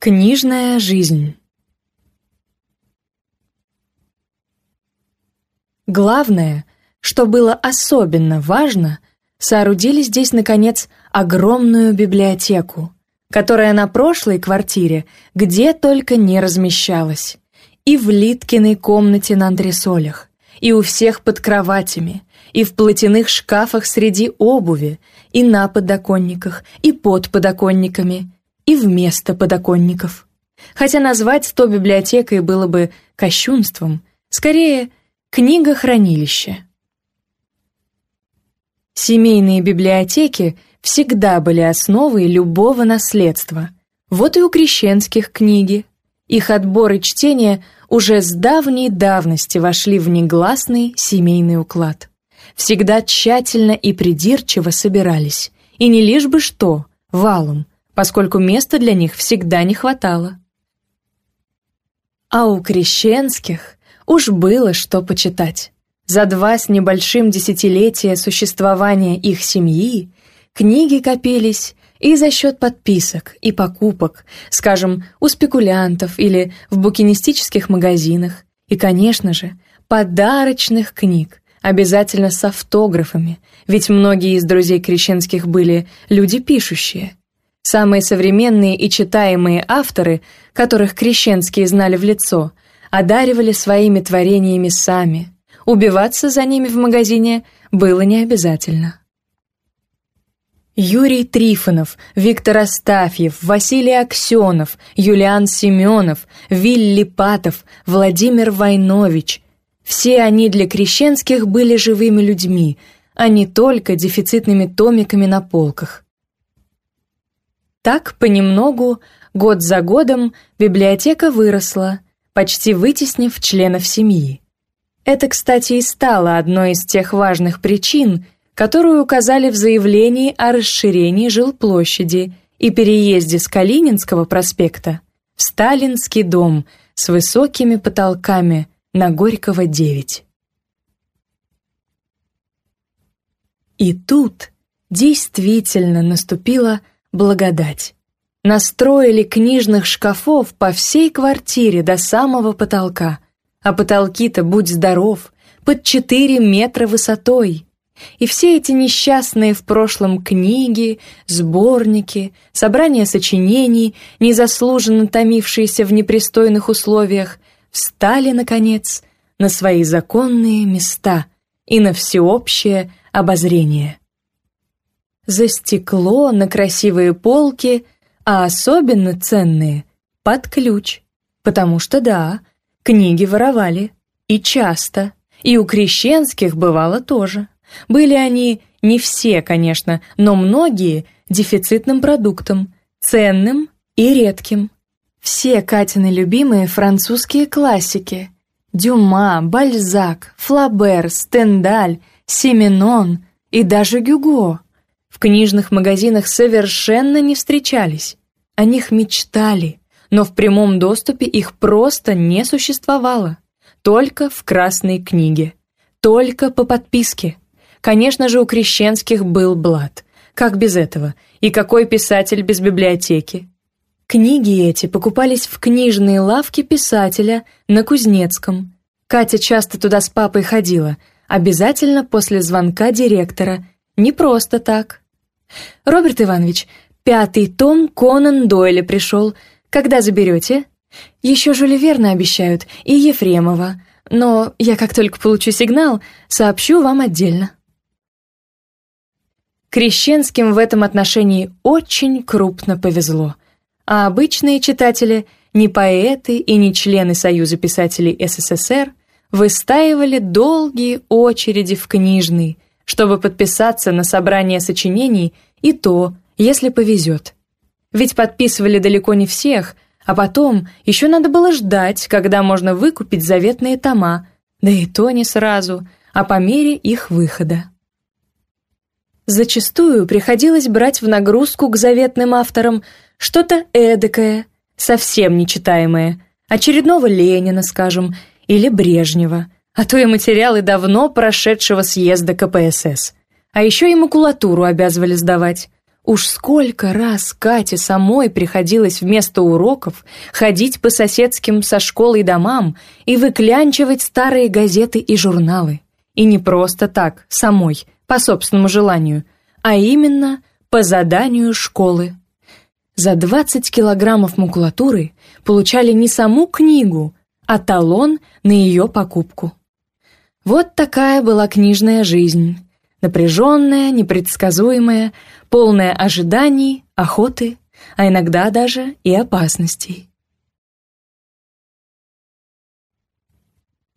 Книжная жизнь. Главное, что было особенно важно, соорудили здесь, наконец, огромную библиотеку, которая на прошлой квартире где только не размещалась, и в Литкиной комнате на антресолях, и у всех под кроватями, и в платяных шкафах среди обуви, и на подоконниках, и под подоконниками – и вместо подоконников. Хотя назвать то библиотекой было бы кощунством, скорее книгохранилище. Семейные библиотеки всегда были основой любого наследства. Вот и у крещенских книги. Их отбор и чтение уже с давней давности вошли в негласный семейный уклад. Всегда тщательно и придирчиво собирались. И не лишь бы что, валом – поскольку места для них всегда не хватало. А у Крещенских уж было что почитать. За два с небольшим десятилетия существования их семьи книги копились и за счет подписок и покупок, скажем, у спекулянтов или в букинистических магазинах, и, конечно же, подарочных книг, обязательно с автографами, ведь многие из друзей Крещенских были люди пишущие, Самые современные и читаемые авторы, которых крещенские знали в лицо, одаривали своими творениями сами. Убиваться за ними в магазине было не обязательно. Юрий Трифонов, Виктор Астафьев, Василий Аксенов, Юлиан Семенов, Вилли Патов, Владимир Войнович. Все они для крещенских были живыми людьми, а не только дефицитными томиками на полках. Так, понемногу, год за годом, библиотека выросла, почти вытеснив членов семьи. Это, кстати, и стало одной из тех важных причин, которую указали в заявлении о расширении жилплощади и переезде с Калининского проспекта в Сталинский дом с высокими потолками на Горького 9. И тут действительно наступила благодать. Настроили книжных шкафов по всей квартире до самого потолка. А потолки-то, будь здоров, под 4 метра высотой. И все эти несчастные в прошлом книги, сборники, собрания сочинений, незаслуженно томившиеся в непристойных условиях, встали, наконец, на свои законные места и на всеобщее обозрение за стекло, на красивые полки, а особенно ценные — под ключ. Потому что да, книги воровали, и часто, и у крещенских бывало тоже. Были они, не все, конечно, но многие — дефицитным продуктом, ценным и редким. Все Катины любимые французские классики — Дюма, Бальзак, Флабер, Стендаль, Семенон и даже Гюго — в книжных магазинах совершенно не встречались. О них мечтали, но в прямом доступе их просто не существовало. Только в красной книге. Только по подписке. Конечно же, у крещенских был блат. Как без этого? И какой писатель без библиотеки? Книги эти покупались в книжные лавки писателя на Кузнецком. Катя часто туда с папой ходила, обязательно после звонка директора – не просто так. Роберт Иванович, пятый том Конан Дойля пришел. Когда заберете? Еще Жюли Верна обещают и Ефремова. Но я, как только получу сигнал, сообщу вам отдельно. Крещенским в этом отношении очень крупно повезло. А обычные читатели, не поэты и не члены Союза писателей СССР, выстаивали долгие очереди в книжный, чтобы подписаться на собрание сочинений, и то, если повезет. Ведь подписывали далеко не всех, а потом еще надо было ждать, когда можно выкупить заветные тома, да и то не сразу, а по мере их выхода. Зачастую приходилось брать в нагрузку к заветным авторам что-то эдакое, совсем нечитаемое, очередного Ленина, скажем, или Брежнева – а то и материалы давно прошедшего съезда КПСС. А еще и макулатуру обязывали сдавать. Уж сколько раз Кате самой приходилось вместо уроков ходить по соседским со школой домам и выклянчивать старые газеты и журналы. И не просто так, самой, по собственному желанию, а именно по заданию школы. За 20 килограммов макулатуры получали не саму книгу, а талон на ее покупку. Вот такая была книжная жизнь. Напряженная, непредсказуемая, полная ожиданий, охоты, а иногда даже и опасностей.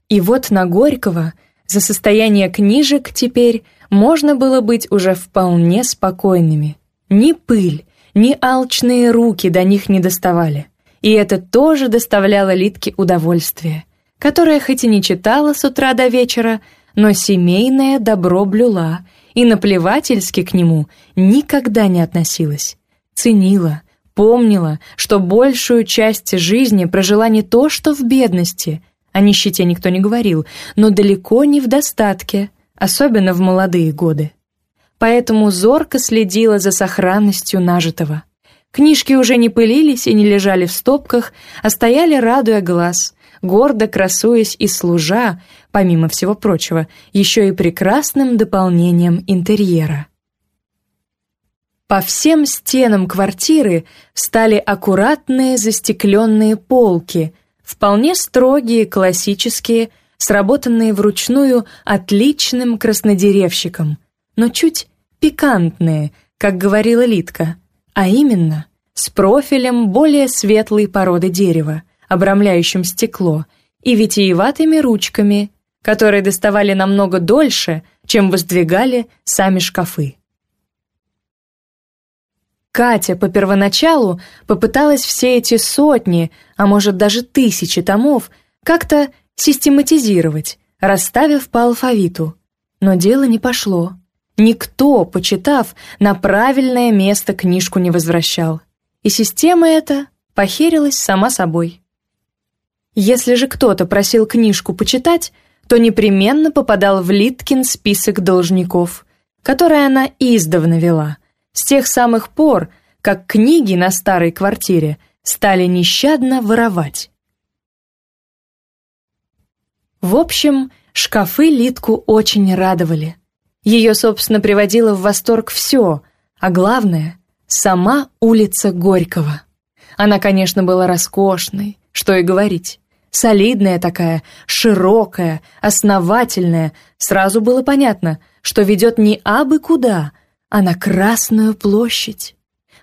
И вот на Горького за состояние книжек теперь можно было быть уже вполне спокойными. Ни пыль, ни алчные руки до них не доставали. И это тоже доставляло Литке удовольствие — которая хоть и не читала с утра до вечера, но семейное добро блюла и наплевательски к нему никогда не относилась. Ценила, помнила, что большую часть жизни прожила не то что в бедности, о нищете никто не говорил, но далеко не в достатке, особенно в молодые годы. Поэтому зорко следила за сохранностью нажитого. Книжки уже не пылились и не лежали в стопках, а стояли, радуя глаз — гордо красуясь и служа, помимо всего прочего, еще и прекрасным дополнением интерьера. По всем стенам квартиры встали аккуратные застекленные полки, вполне строгие, классические, сработанные вручную отличным краснодеревщиком, но чуть пикантные, как говорила Литка, а именно с профилем более светлой породы дерева, обрамляющим стекло, и витиеватыми ручками, которые доставали намного дольше, чем воздвигали сами шкафы. Катя по первоначалу попыталась все эти сотни, а может даже тысячи томов, как-то систематизировать, расставив по алфавиту. Но дело не пошло. Никто, почитав, на правильное место книжку не возвращал. И система эта похерилась сама собой. Если же кто-то просил книжку почитать, то непременно попадал в Литкин список должников, который она издавна вела, с тех самых пор, как книги на старой квартире стали нещадно воровать. В общем, шкафы Литку очень радовали. Ее, собственно, приводило в восторг все, а главное — сама улица Горького. Она, конечно, была роскошной, что и говорить. Солидная такая, широкая, основательная. Сразу было понятно, что ведет не абы куда, а на Красную площадь.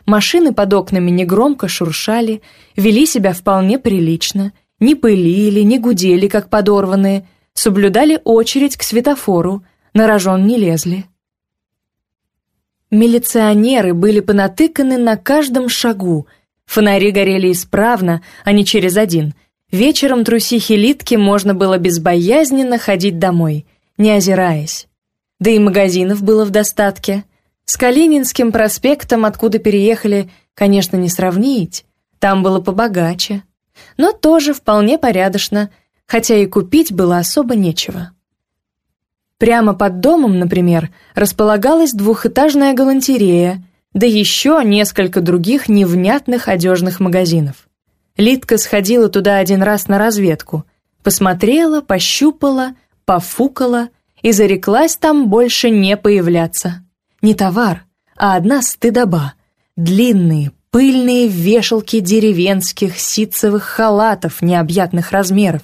Машины под окнами негромко шуршали, вели себя вполне прилично, не пылили, не гудели, как подорванные, соблюдали очередь к светофору, на рожон не лезли. Милиционеры были понатыканы на каждом шагу, Фонари горели исправно, а не через один. Вечером трусихи Литки можно было безбоязненно ходить домой, не озираясь. Да и магазинов было в достатке. С Калининским проспектом, откуда переехали, конечно, не сравнить. Там было побогаче. Но тоже вполне порядочно, хотя и купить было особо нечего. Прямо под домом, например, располагалась двухэтажная галантерея, да еще несколько других невнятных одежных магазинов. Литка сходила туда один раз на разведку, посмотрела, пощупала, пофукала и зареклась там больше не появляться. Не товар, а одна стыдоба. Длинные, пыльные вешалки деревенских ситцевых халатов необъятных размеров,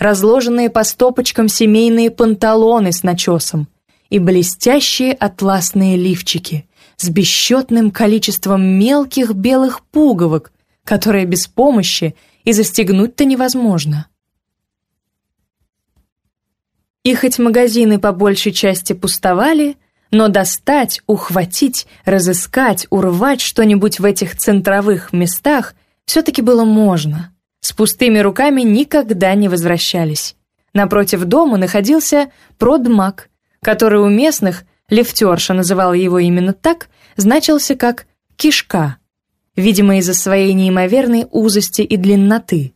разложенные по стопочкам семейные панталоны с начесом и блестящие атласные лифчики — с бесчетным количеством мелких белых пуговок, которые без помощи и застегнуть-то невозможно. И хоть магазины по большей части пустовали, но достать, ухватить, разыскать, урвать что-нибудь в этих центровых местах все-таки было можно. С пустыми руками никогда не возвращались. Напротив дома находился продмаг, который у местных Лефтерша называла его именно так, значился как «кишка», видимо, из-за своей неимоверной узости и длинноты.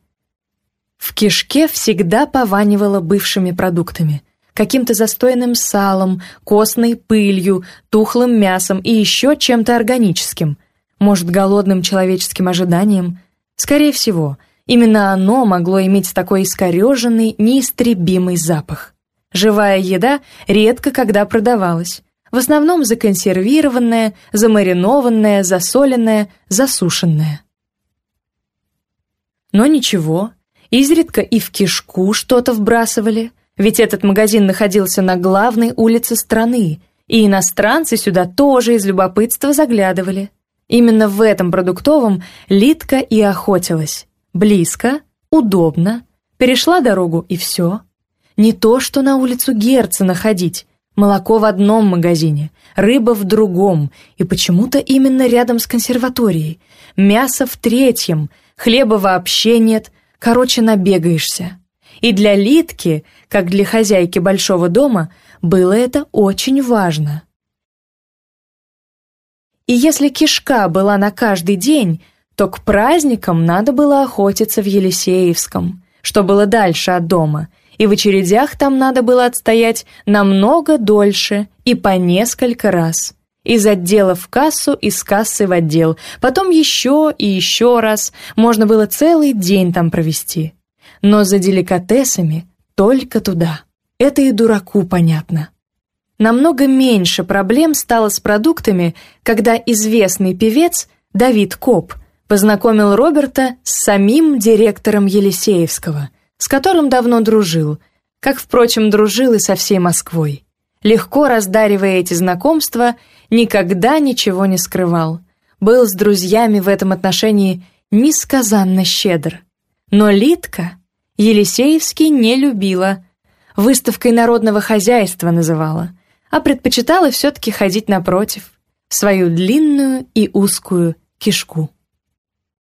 В кишке всегда пованивало бывшими продуктами, каким-то застойным салом, костной пылью, тухлым мясом и еще чем-то органическим, может, голодным человеческим ожиданием. Скорее всего, именно оно могло иметь такой искореженный, неистребимый запах. Живая еда редко когда продавалась. В основном законсервированное, замаринованное, засоленное, засушенное. Но ничего, изредка и в кишку что-то вбрасывали, ведь этот магазин находился на главной улице страны, и иностранцы сюда тоже из любопытства заглядывали. Именно в этом продуктовом Литка и охотилась. Близко, удобно, перешла дорогу и все. Не то, что на улицу Герцена ходить, Молоко в одном магазине, рыба в другом, и почему-то именно рядом с консерваторией. Мясо в третьем, хлеба вообще нет, короче, набегаешься. И для Литки, как для хозяйки большого дома, было это очень важно. И если кишка была на каждый день, то к праздникам надо было охотиться в Елисеевском, что было дальше от дома — и в очередях там надо было отстоять намного дольше и по несколько раз. Из отдела в кассу, из кассы в отдел, потом еще и еще раз, можно было целый день там провести. Но за деликатесами только туда. Это и дураку понятно. Намного меньше проблем стало с продуктами, когда известный певец Давид Коп познакомил Роберта с самим директором Елисеевского – с которым давно дружил, как, впрочем, дружил и со всей Москвой. Легко раздаривая эти знакомства, никогда ничего не скрывал. Был с друзьями в этом отношении несказанно щедр. Но Литка Елисеевский не любила, выставкой народного хозяйства называла, а предпочитала все-таки ходить напротив, в свою длинную и узкую кишку.